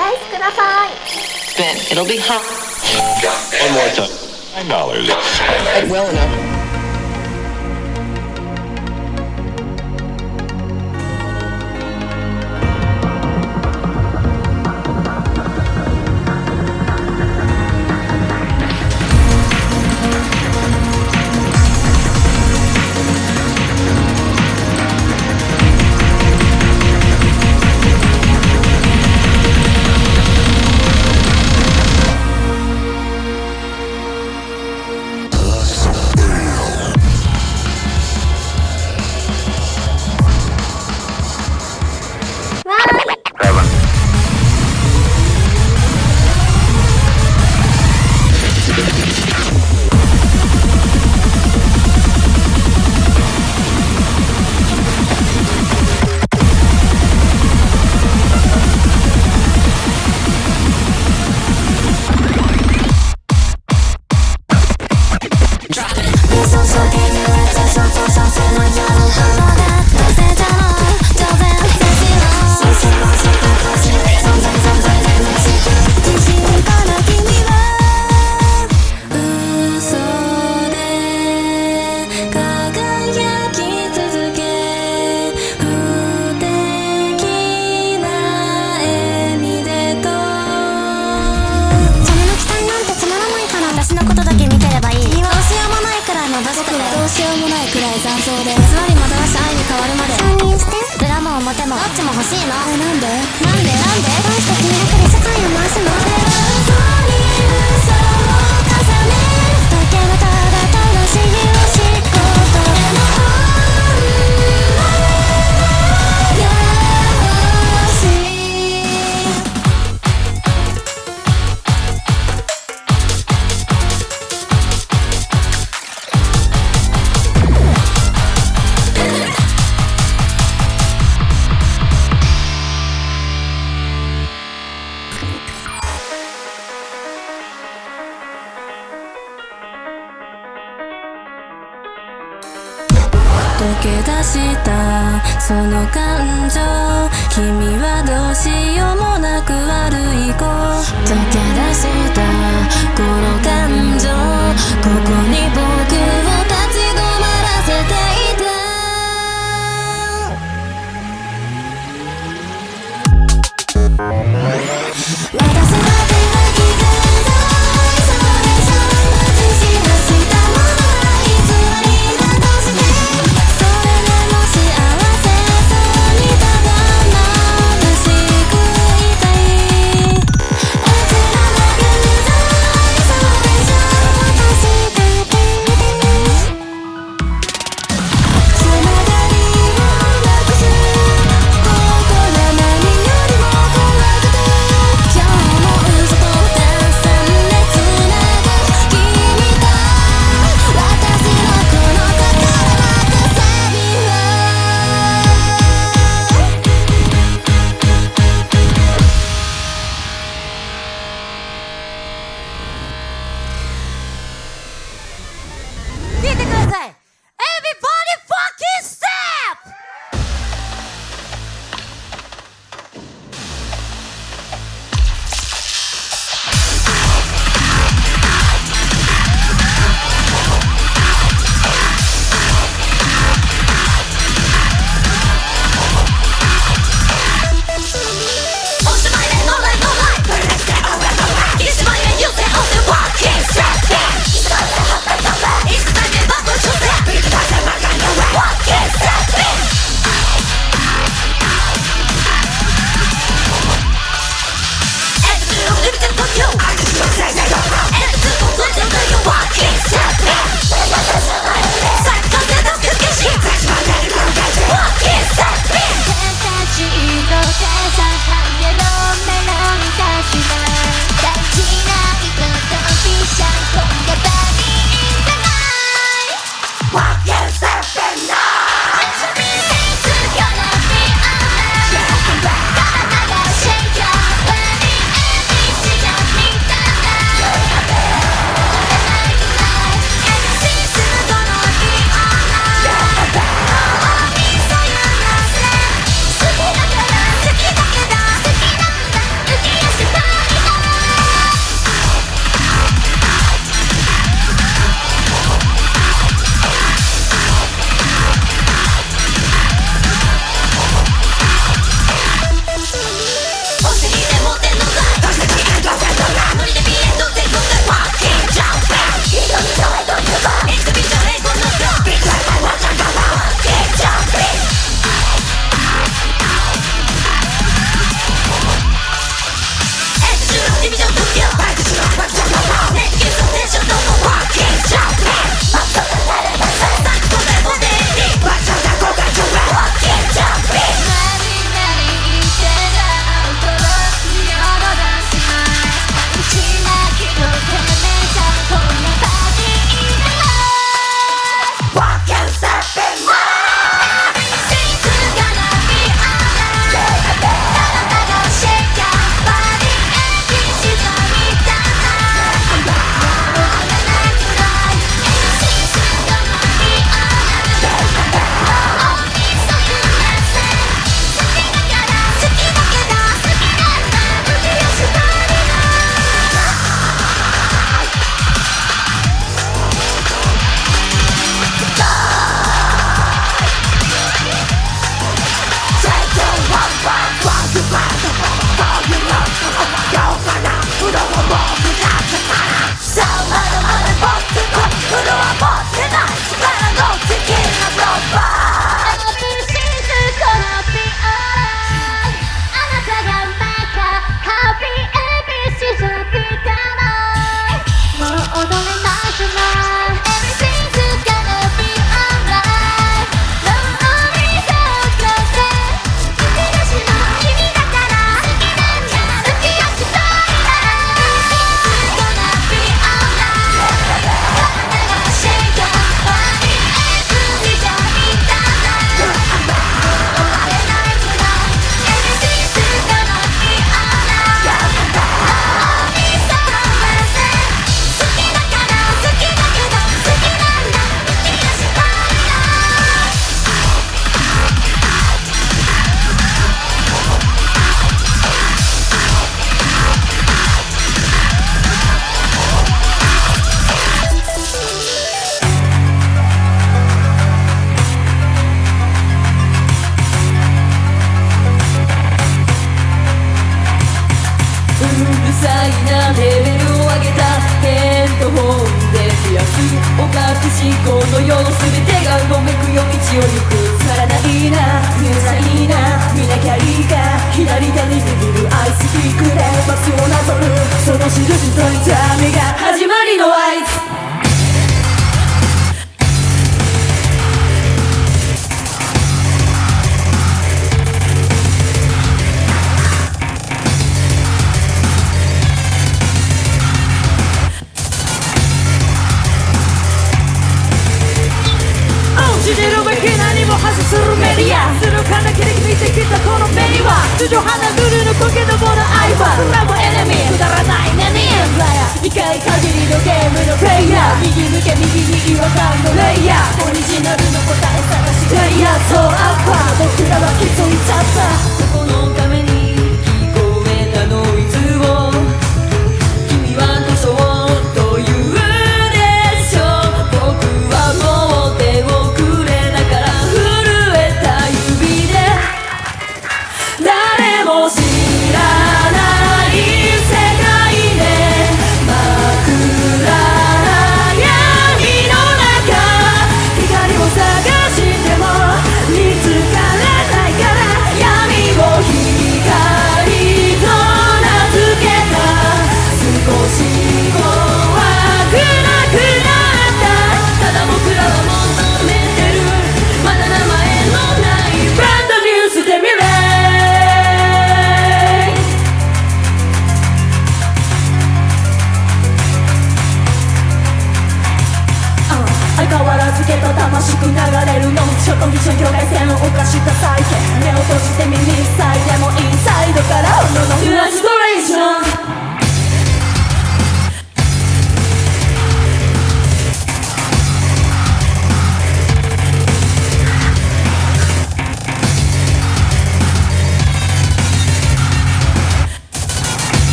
ライスください Then it'll be hot. One more time. Nine dollars. Well enough.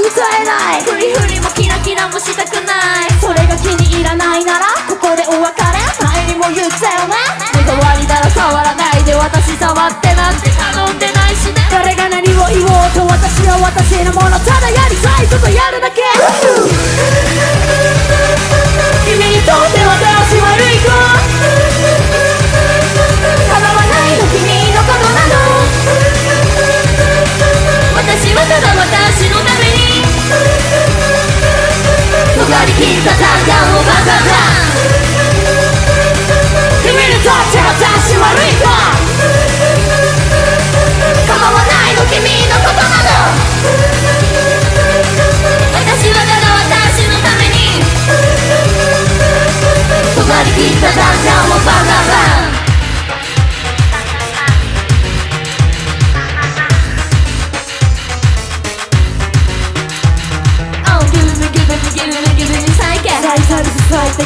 歌えないフリフリもキラキラもしたくない。それが気に入らない。触ってなんて頼んでないしね誰が何を言おうと私は私のものただやりたいことやるだけ。君にとって私悪い子。構わないの君のことなの。私はただ私のために。尖り切った弾丸をバンバン君にとって私悪い子。Задался у базара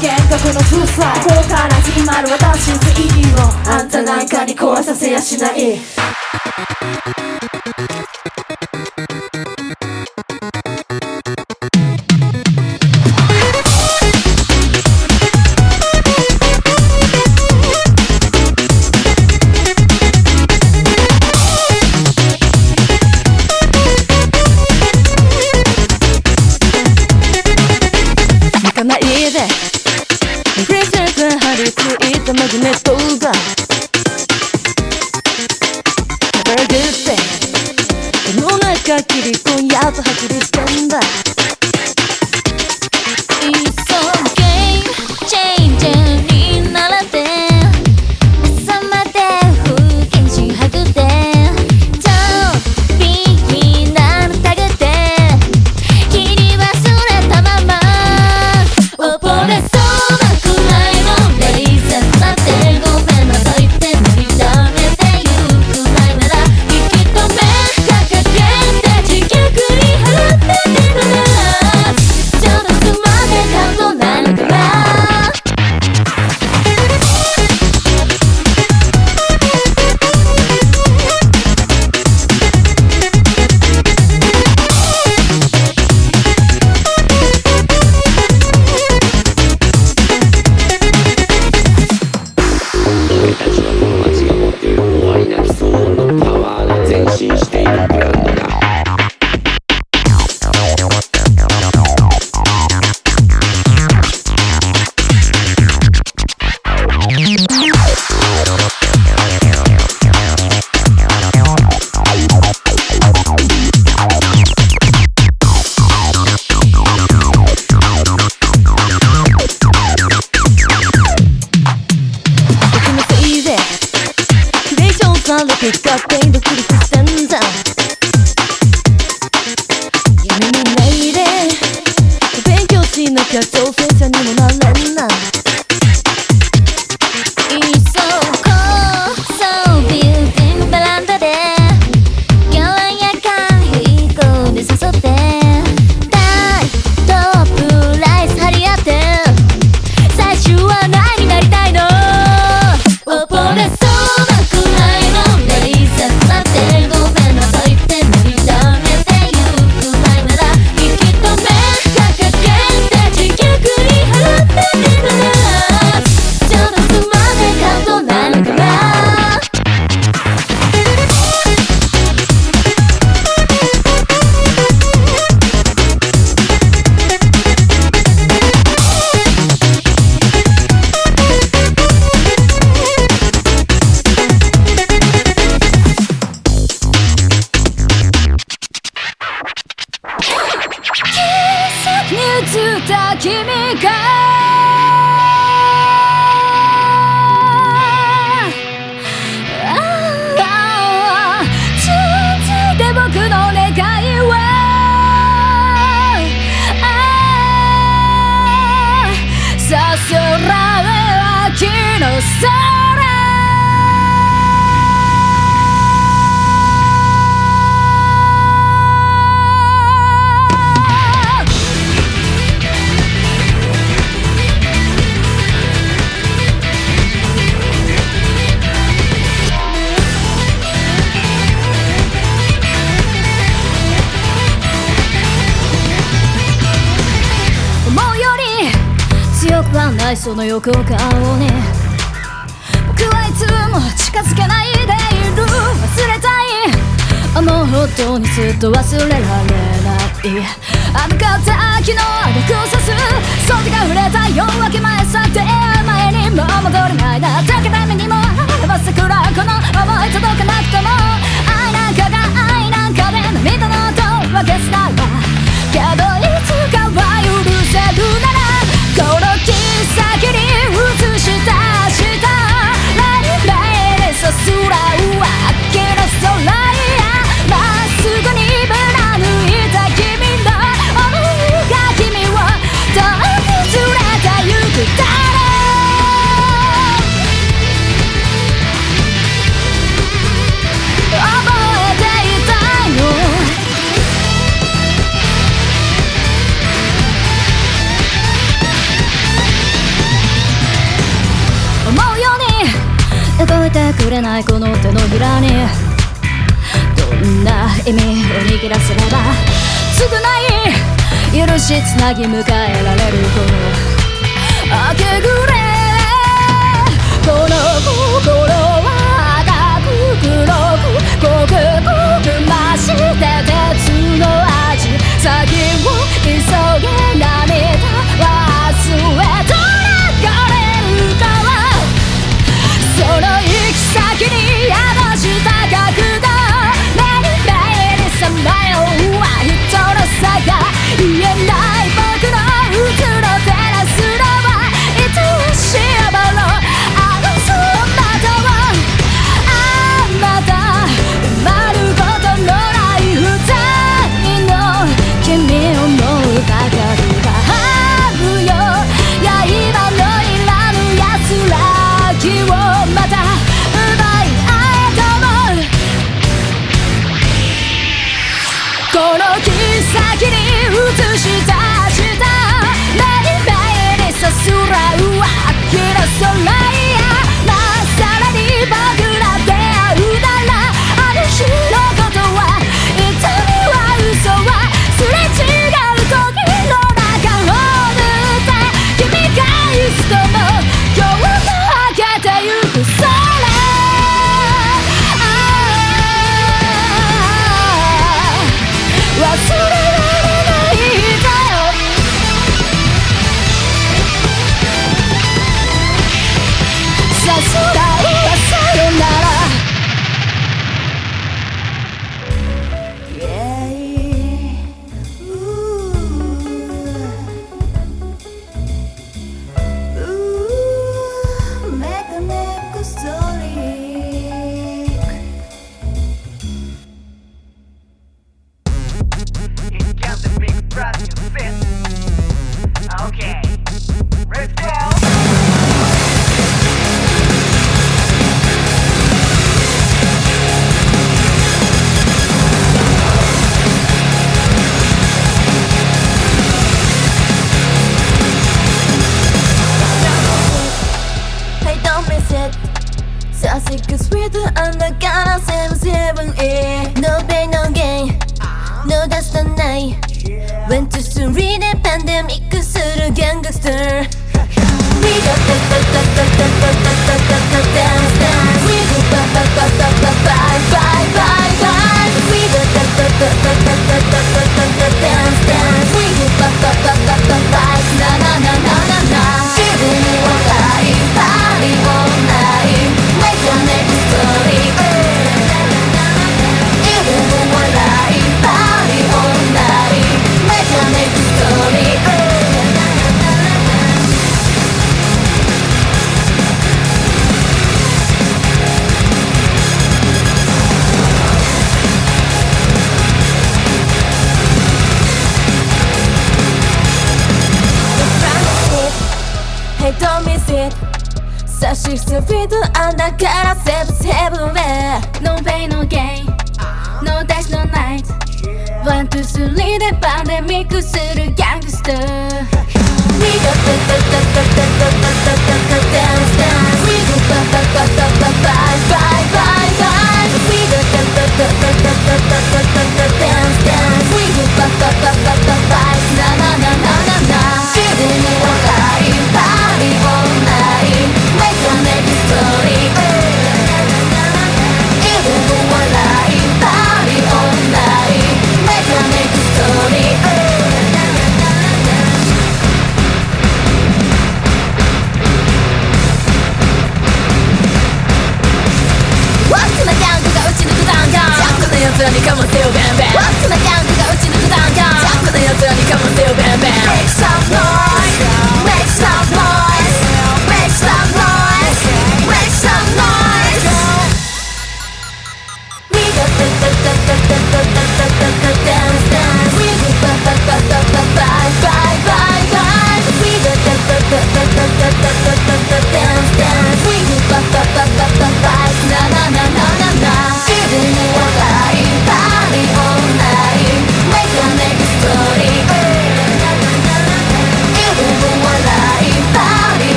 幻覚の風船心から始まる私の意義をあんたなんかに壊させやしないの横顔をね。僕はいつも近づけないでいる。忘れたい。あの音にずっと忘れられない。あの肩昨日あげくさす。袖が触れた夜明け前さて会う前にも。う戻れないな。だけた目にも。花くらこの思い届かなくても。愛なんかが愛なんかで涙の音を分けすなら。けどいつかは許せる。らどんな意味を握らせれば償い許しつなぎ迎えられるこ明け暮れこの心は赤く黒く刻くく増して鉄の味。先 realize sister. Seven feet under から Seven seven way No pain no gain No dash no night One two three でパンデミックするギャングスター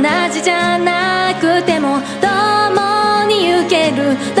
同じじゃなくても共に行ける。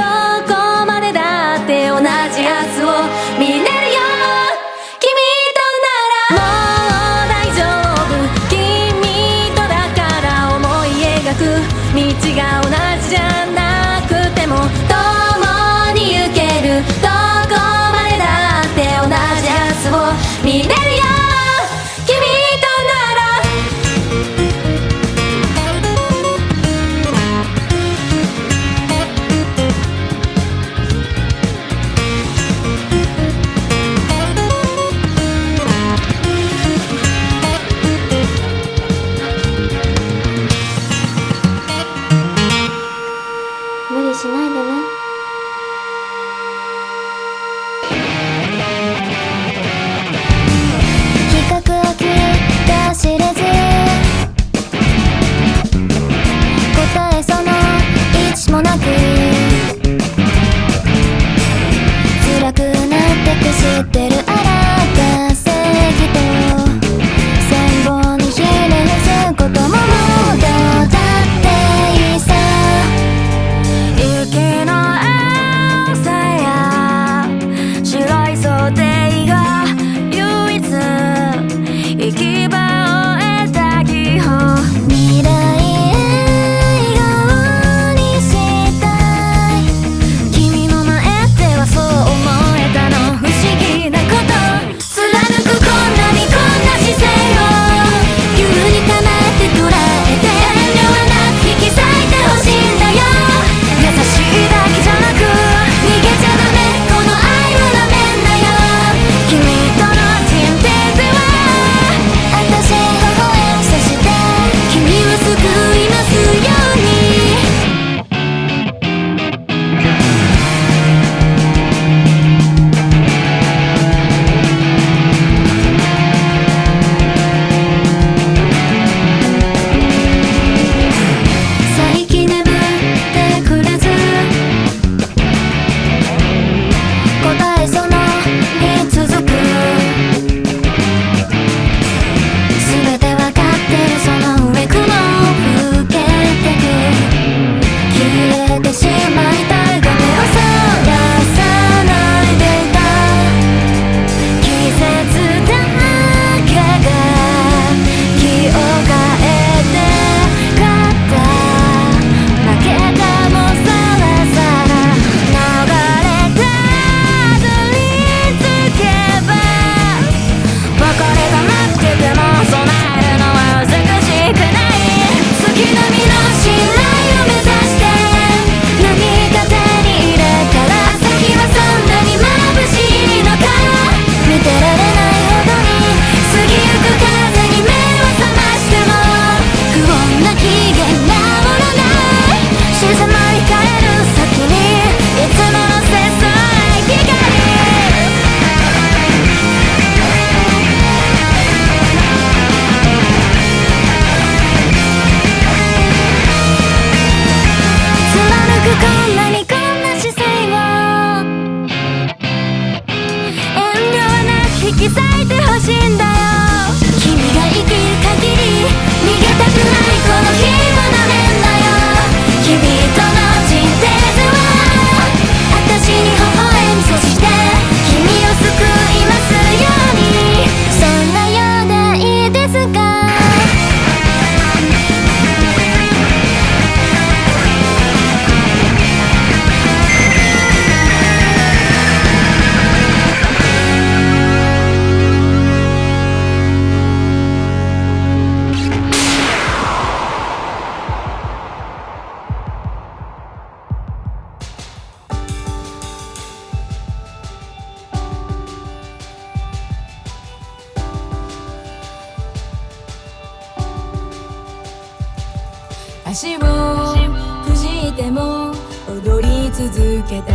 続けた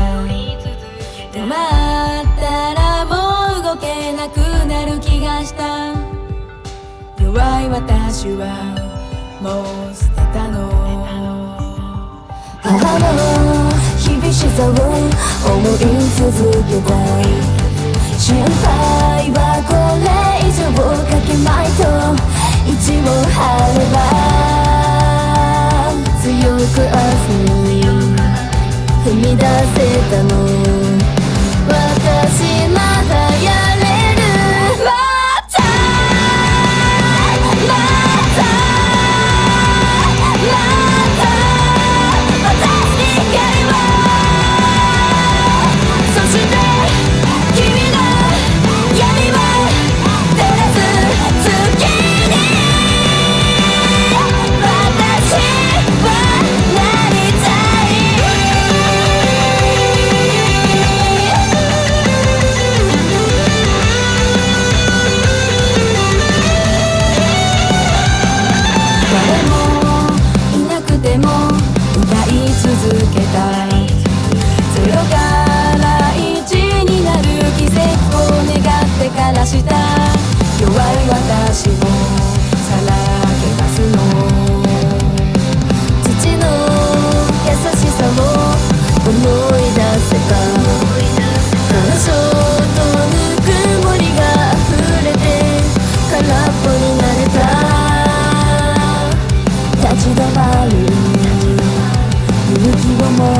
止まったらもう動けなくなる気がした。弱い私はもう捨てたの。母の厳しさを思い続けたい。心配はこれ以上かけまいと。一を張れば強く明日に踏み出せたの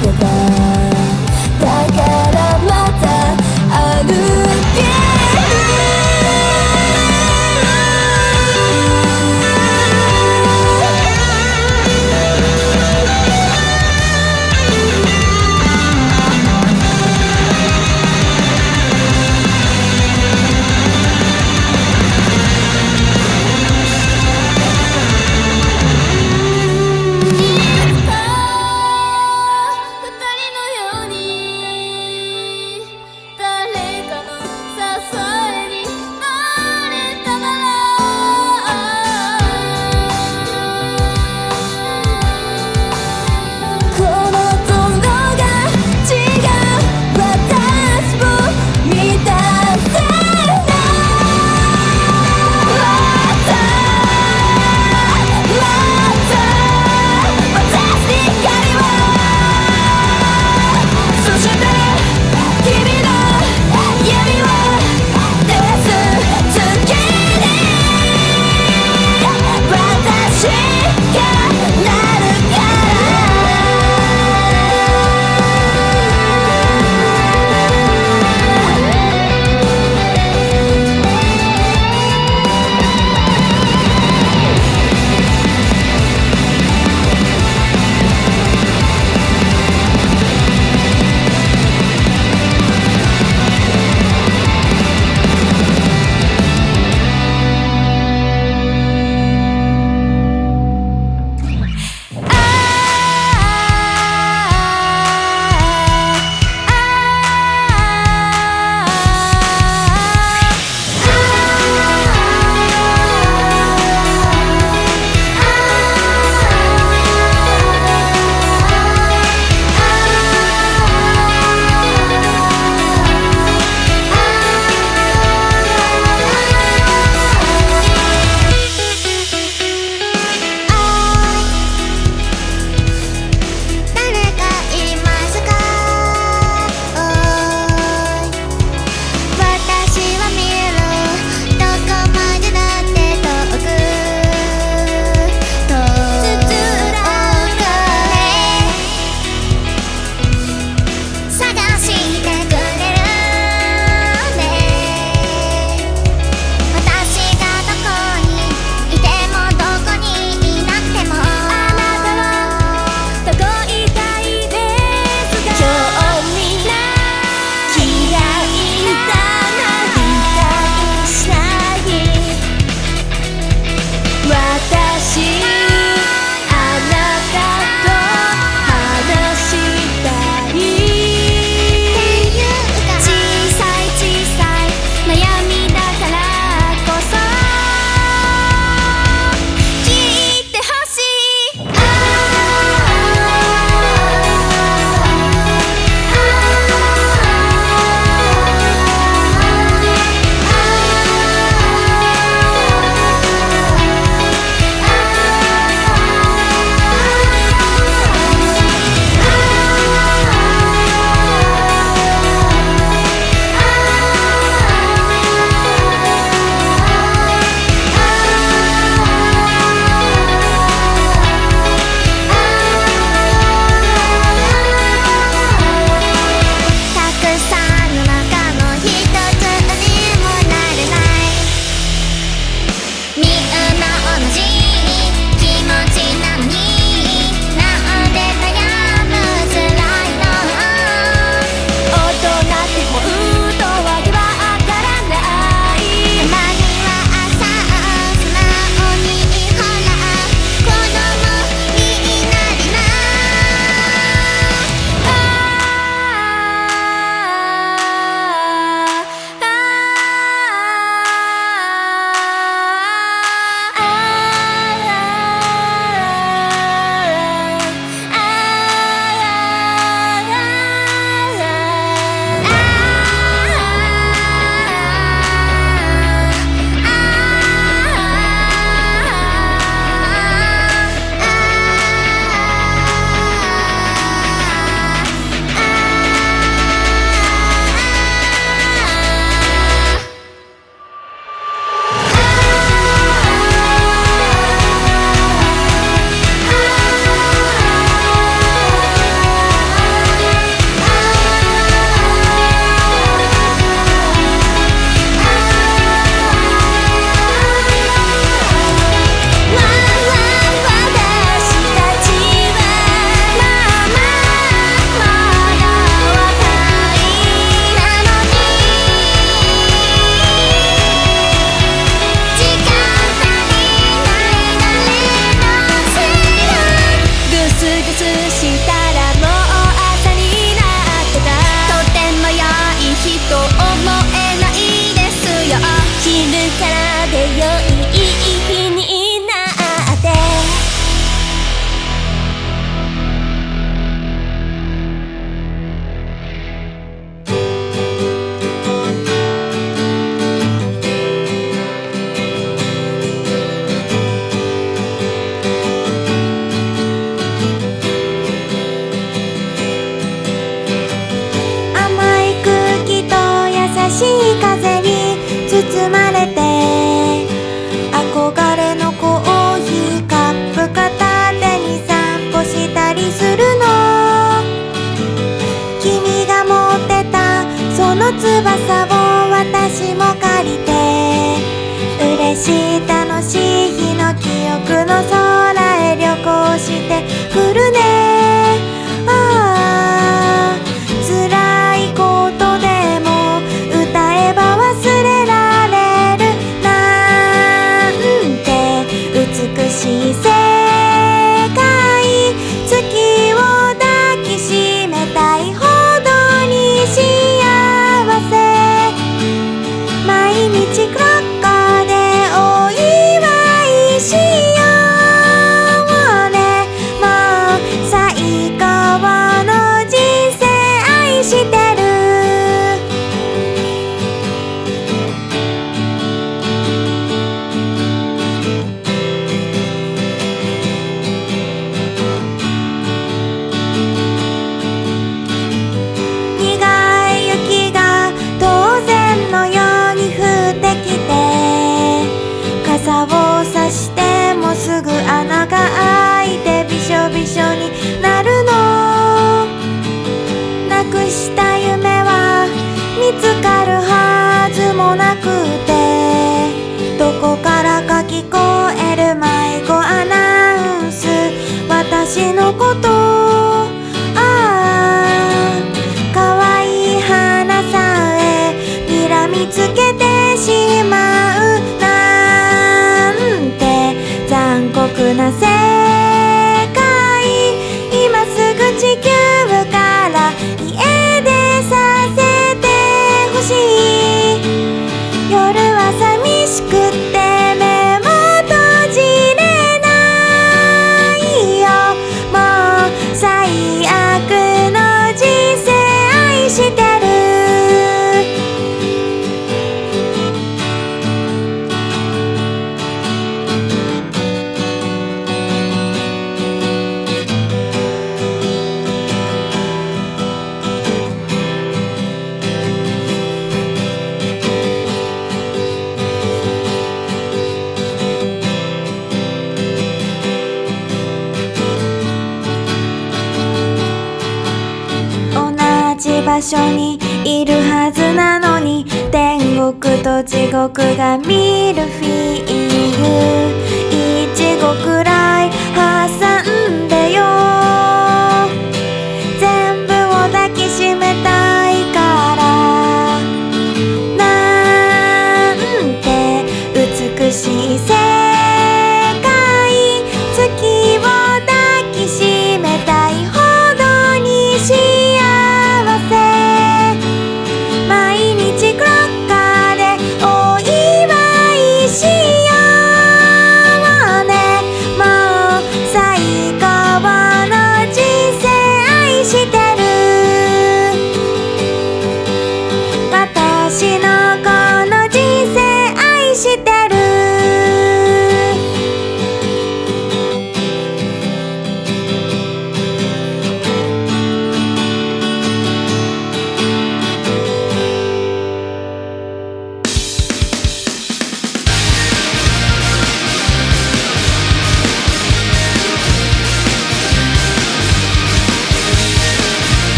気を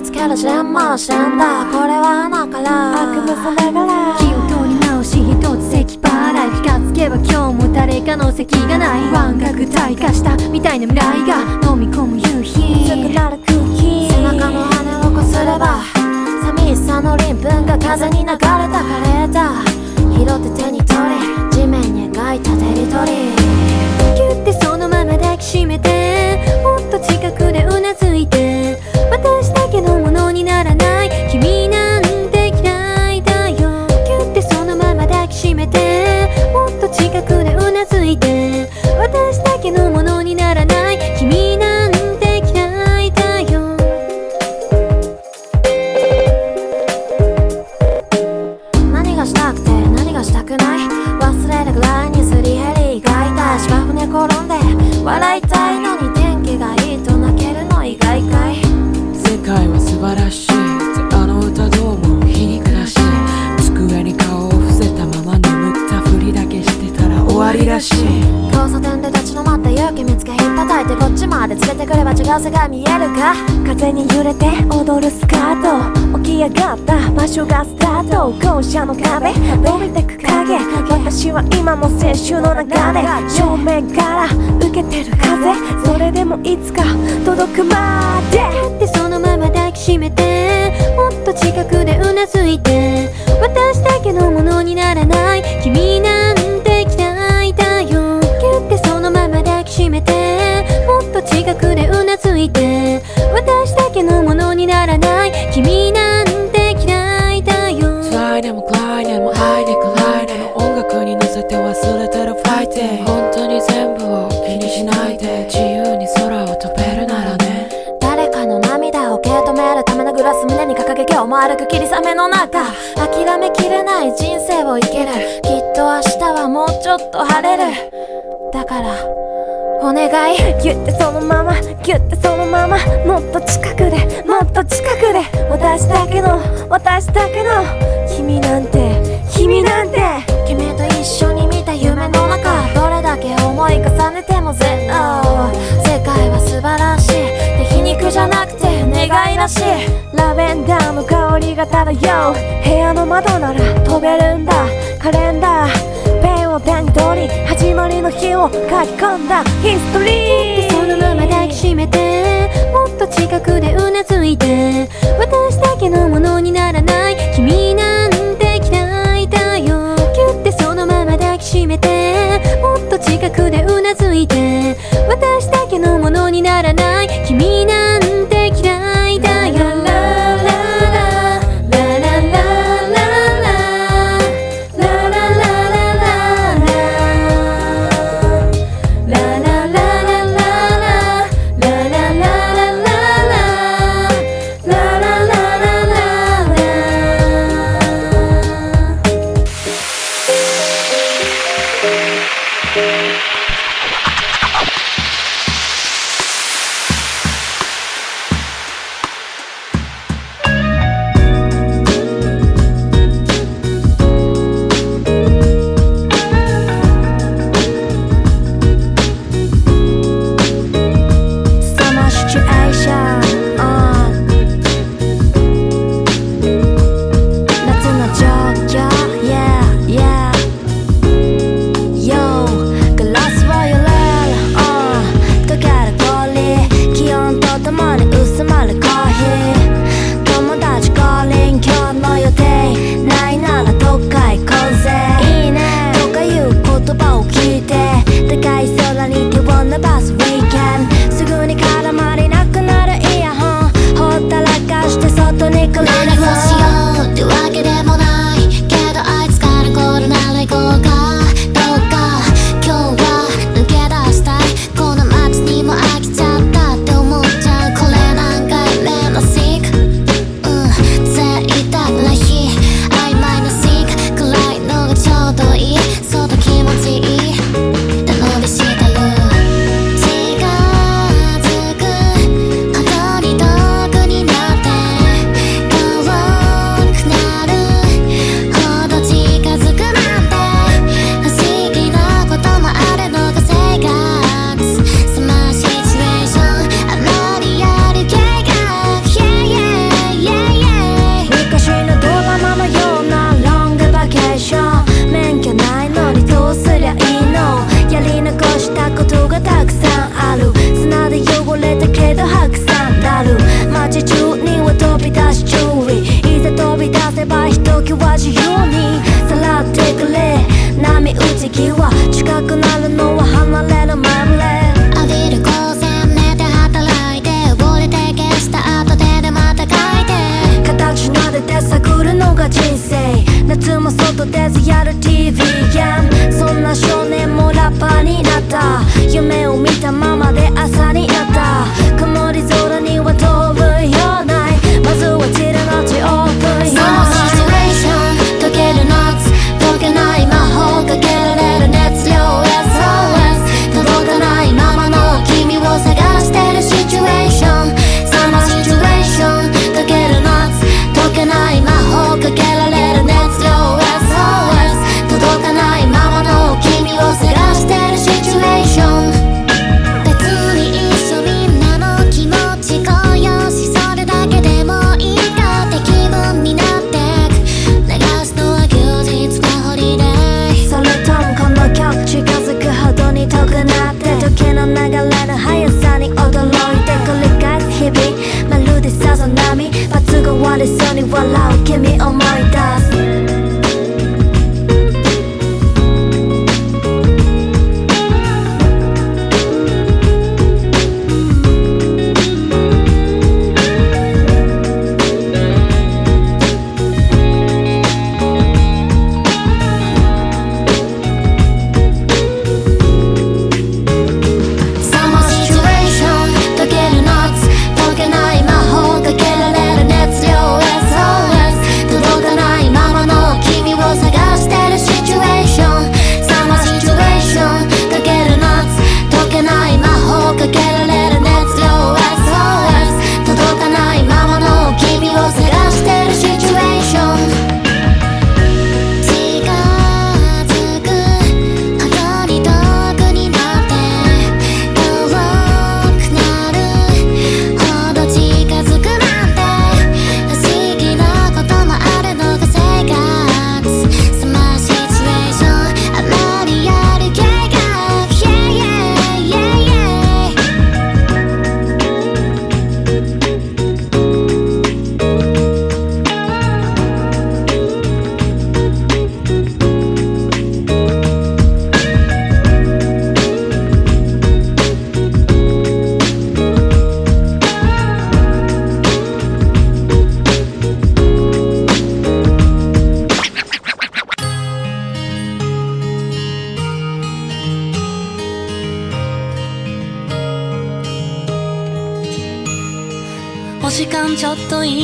りつける自慢しんだ。これは穴から。悪夢さながら。気を取り直し一つ席払い気がつけば今日も誰かの席がない。湾が具体化したみたいな未来が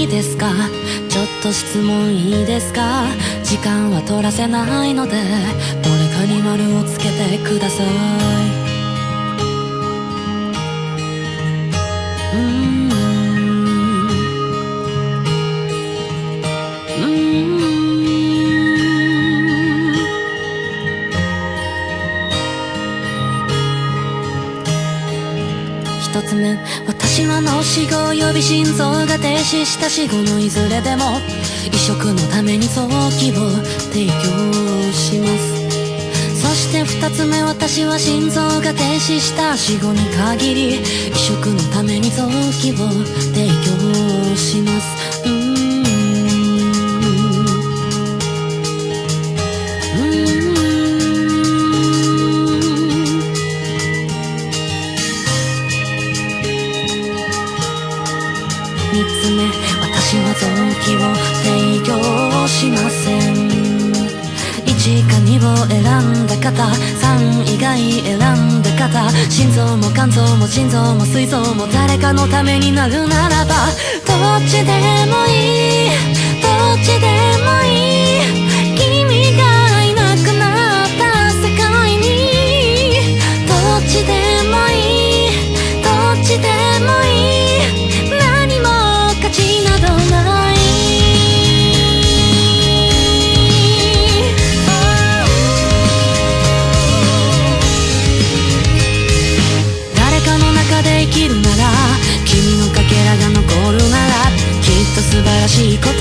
ですか？ちょっと質問いいですか？時間は取らせないのでどれかに丸をつけてください。死後及び心臓が停止した死後のいずれでも移植のために臓器を提供します。そして2つ目私は心臓が停止した死後に限り移植のために臓器を提供します。も腎臓も膵臓も誰かのためになるならばどっちでもいいどっちでもいい。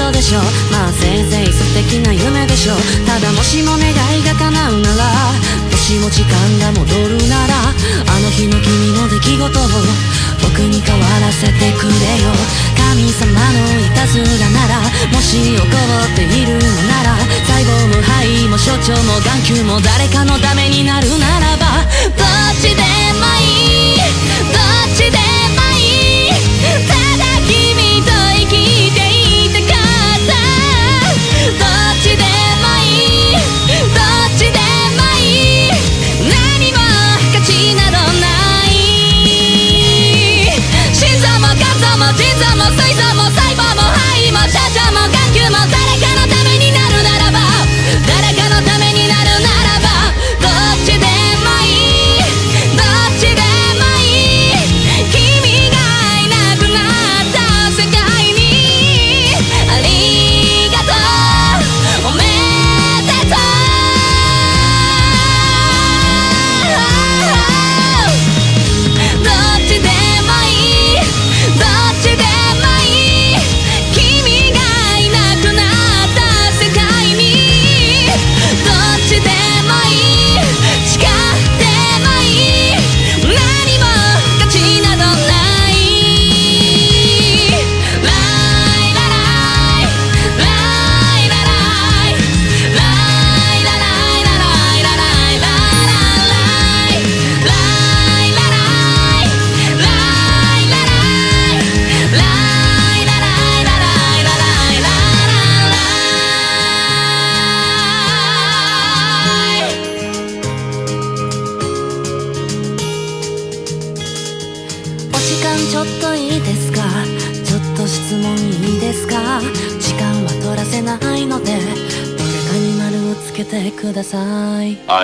ことでしょう。まあせいぜい素敵な夢でしょう。ただもしも願いが叶うならもしも時間が戻るならあの日の君の出来事を僕に変わらせてくれよ。神様のいたずらならもし起こっているのなら細胞も肺も所長も眼球も誰かのためになるならばバチでまい。たじ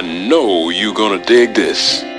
I know you're gonna dig this.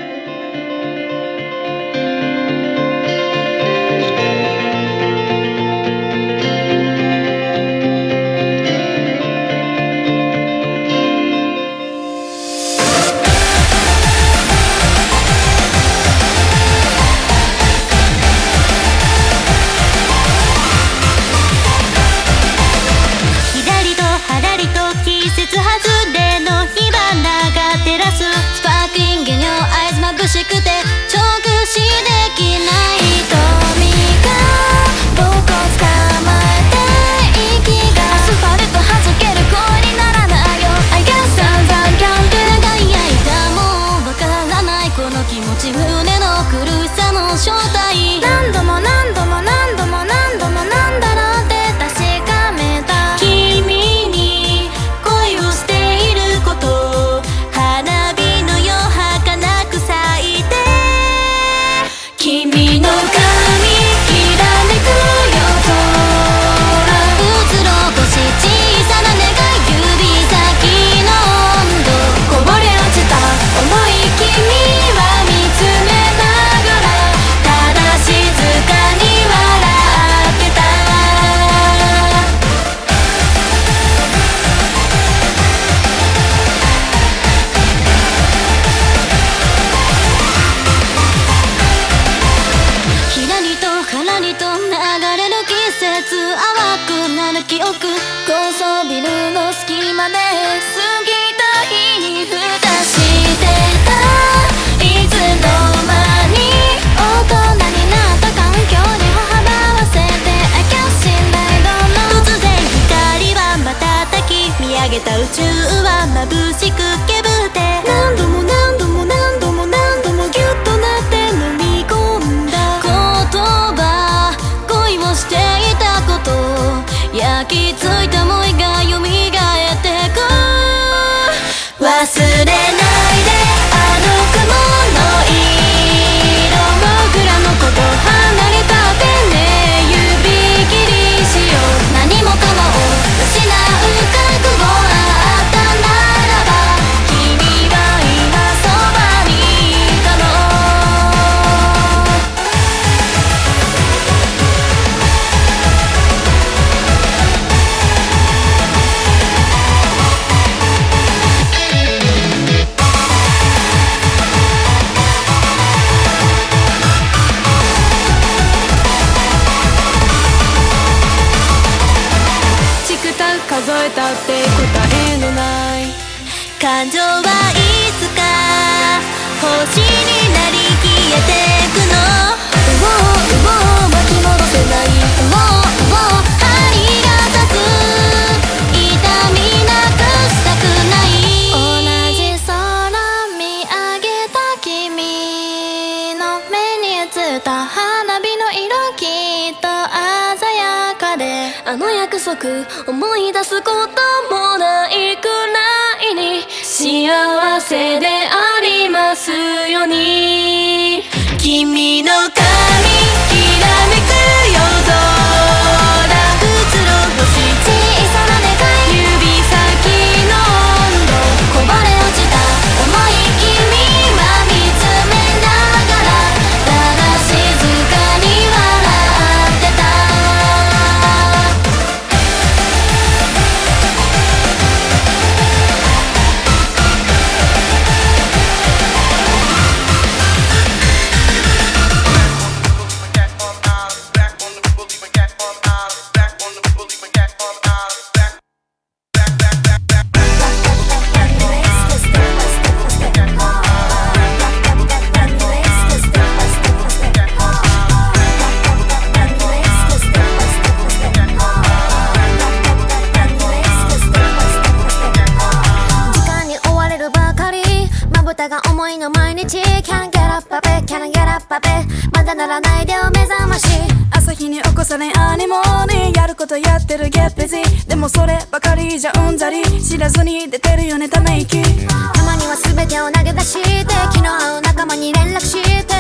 蓋が重いの毎日。Can get up a bit, can get up a bit まだならないでお目覚まし。朝日に起こされアニモーニー。やることやってるゲッペジ。でもそればかりじゃうんざり。知らずに出てるよねため息。たまには全てを投げ出して。昨日会う仲間に連絡して。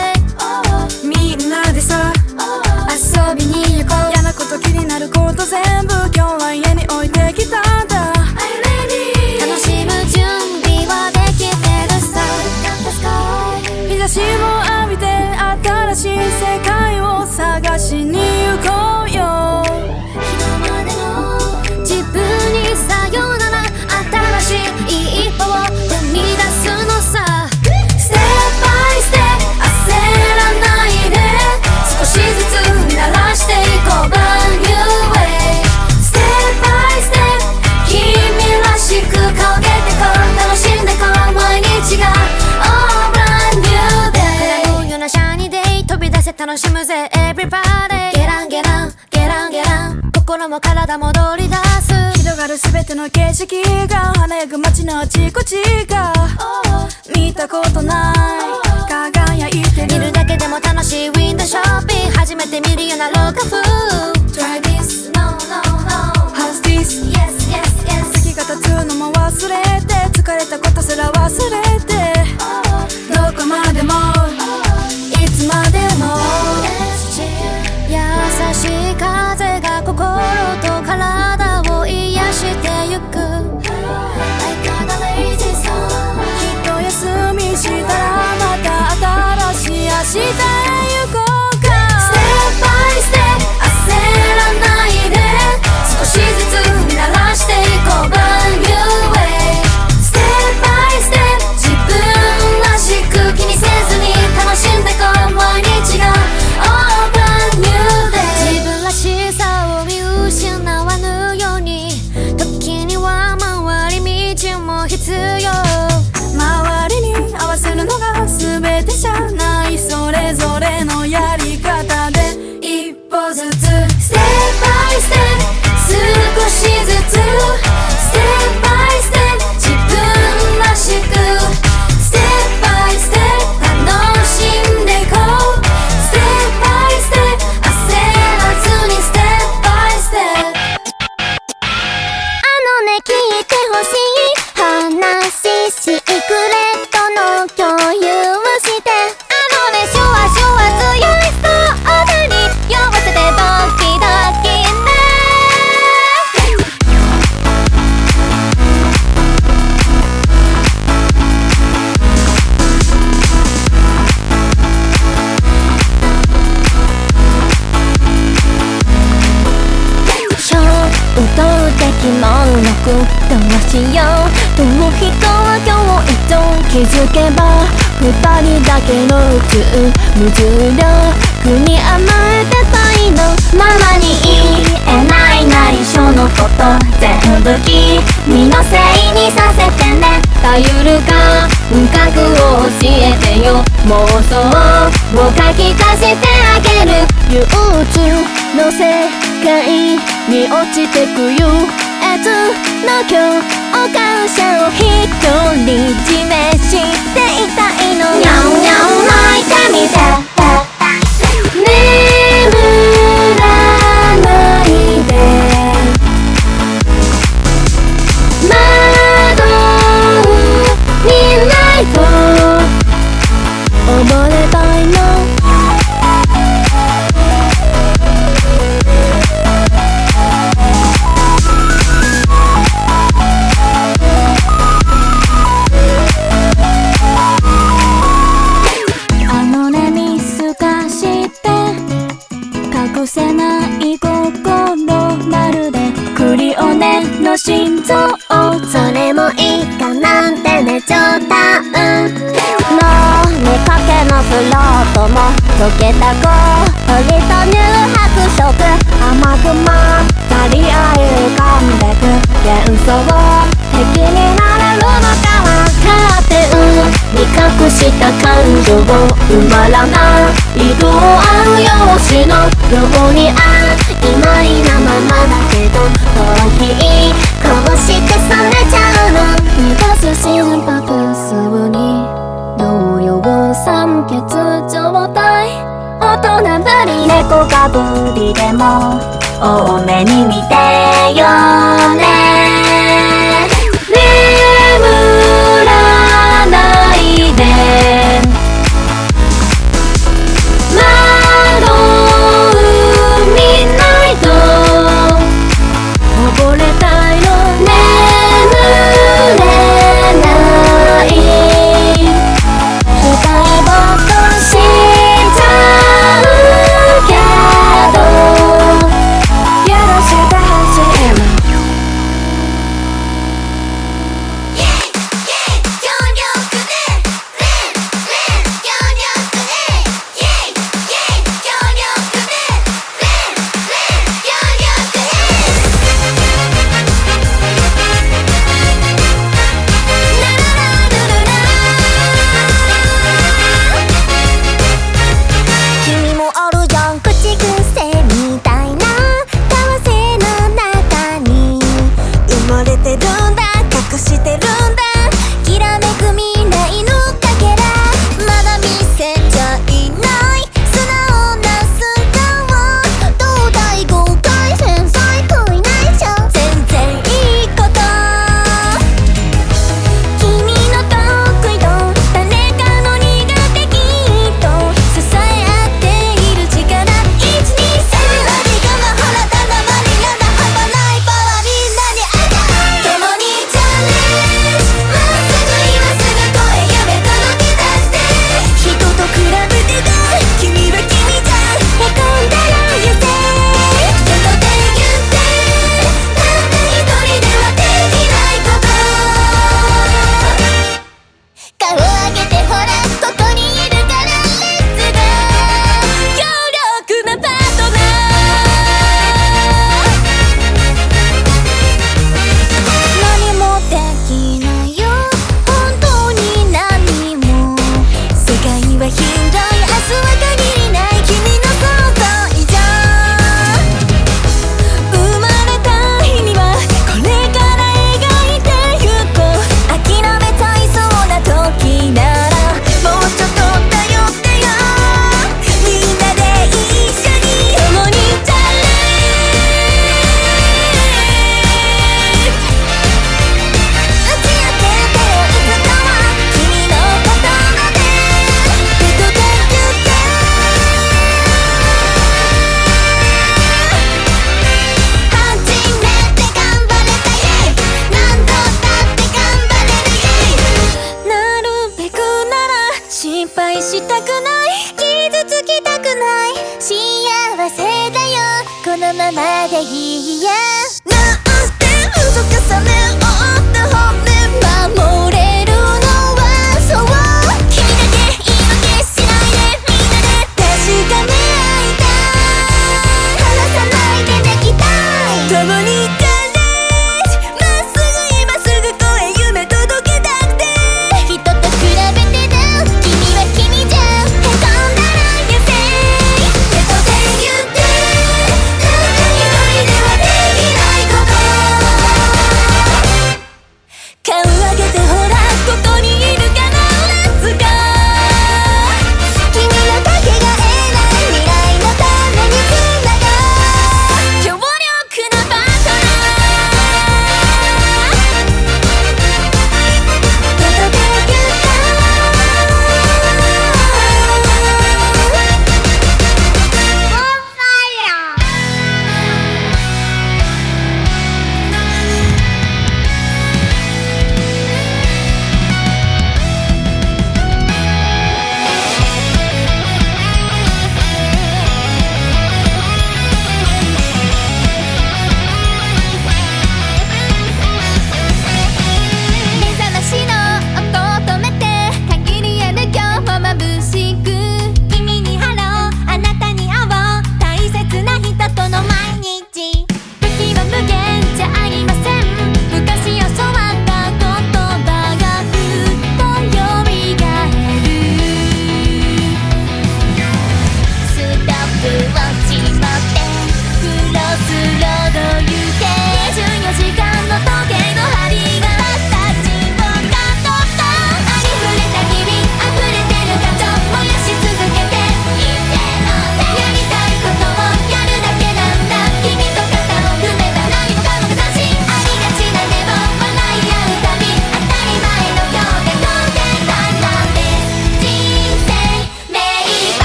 みんなでさ。全ての景色が華やぐ街のあちこちが見たことない。輝いてる見るだけでも楽しいウィンドショッピング。初めて見るようなローカフー。Try this no no no How's this? yes yes yes 月が経つのも忘れて疲れたことすら忘れて。たく無重力に甘えてた。いのママに言えない内緒のこと全部君のせいにさせてね頼るか感覚を教えてよ妄想を書き足してあげる憂鬱の世界に落ちてくよつの今日お感謝を独り占めしていたいの。にゃんにゃん泣いてみて。溶けた氷と乳白色甘く混ざり合いかんでく幻想敵になれるのかなカーテン味覚した感情を埋まらない色をう用紙のように曖昧なままだけどトロフィーこうして冷めちゃうの満たす心拍数に酸欠状態大人ぶり。猫かぶりでも多めに見てよね。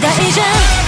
大一圈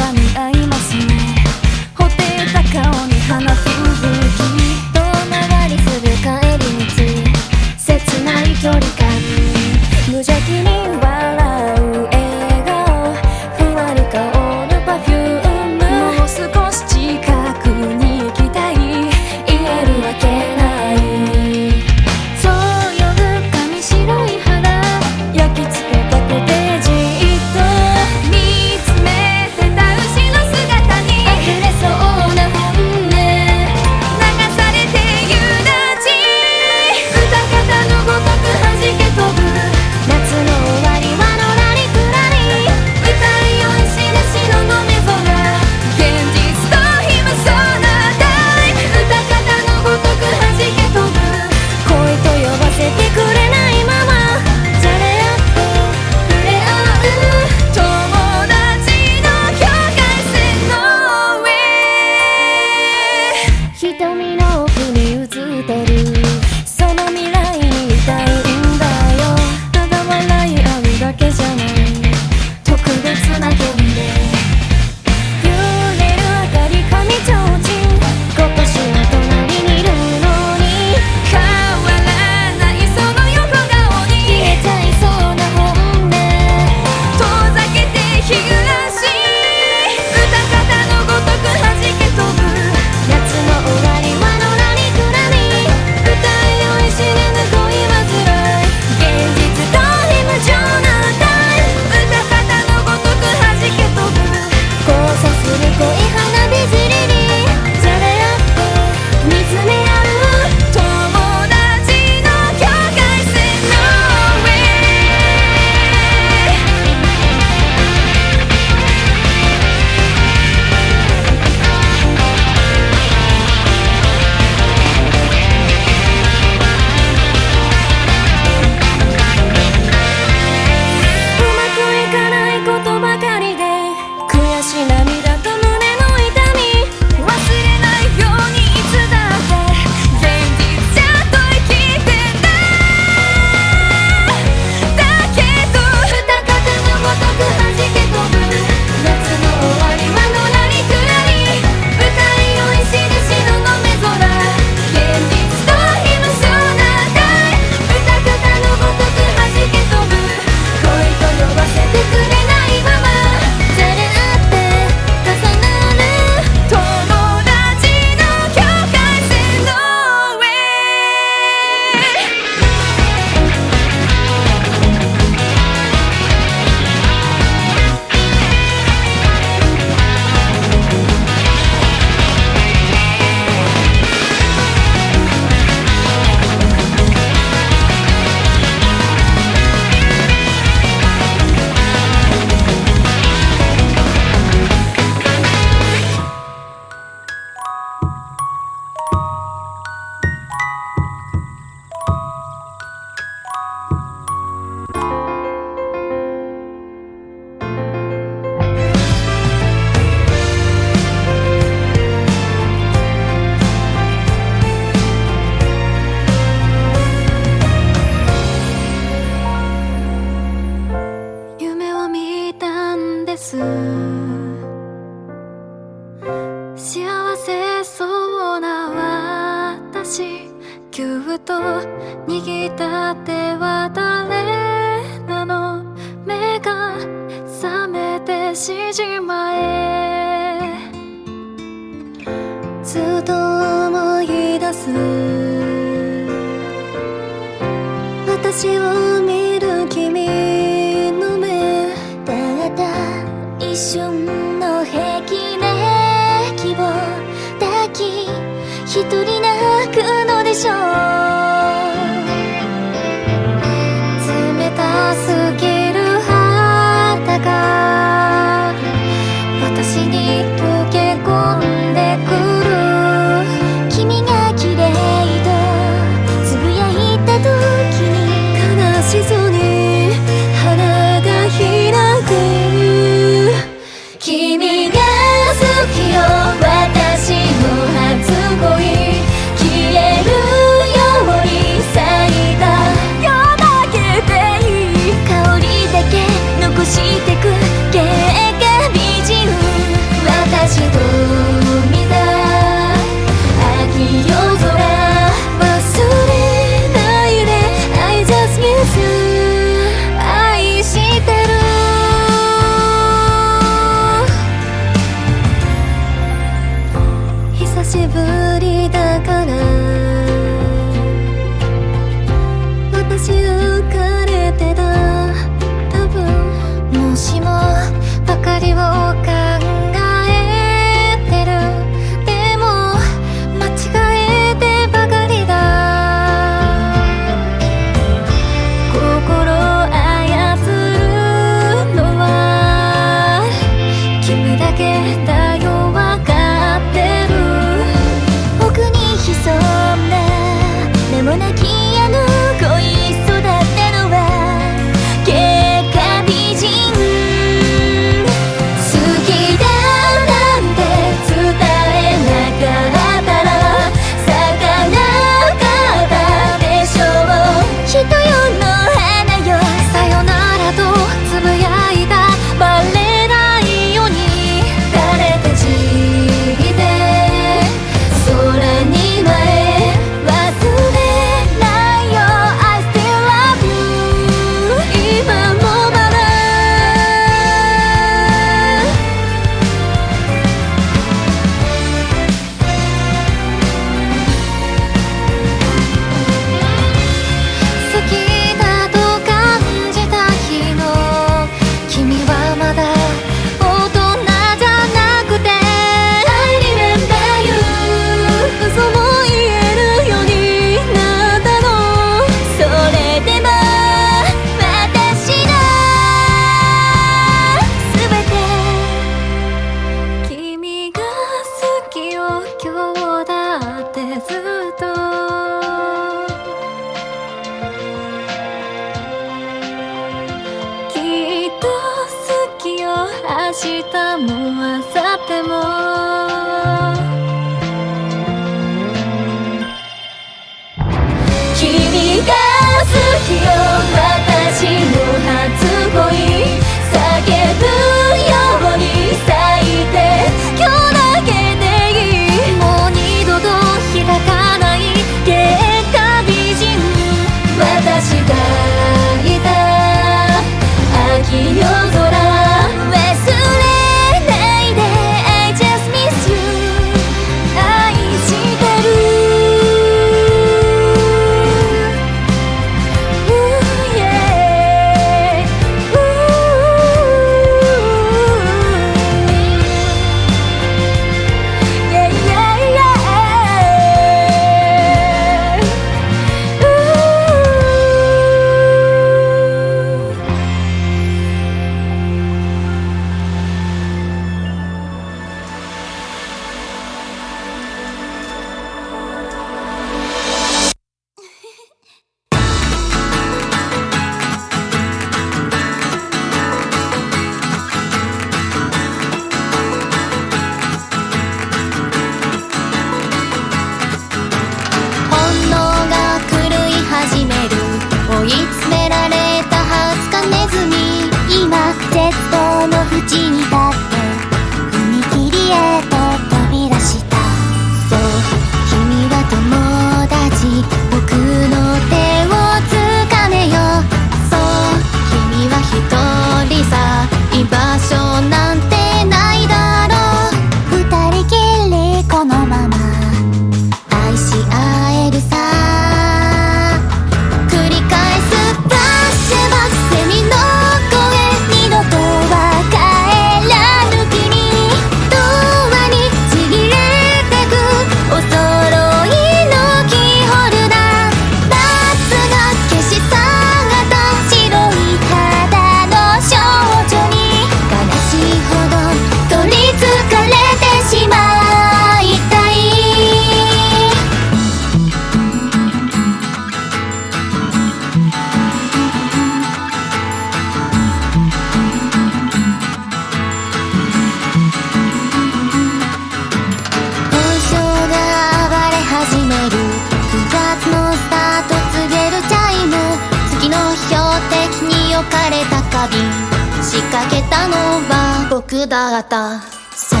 だったそう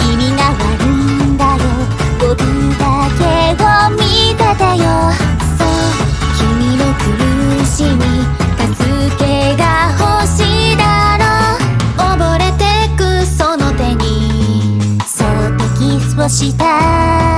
君が悪いんだよ僕だけを見ててよ。そう君の苦しみ助けが欲しいだろう。溺れてくその手に。そうテキスをした。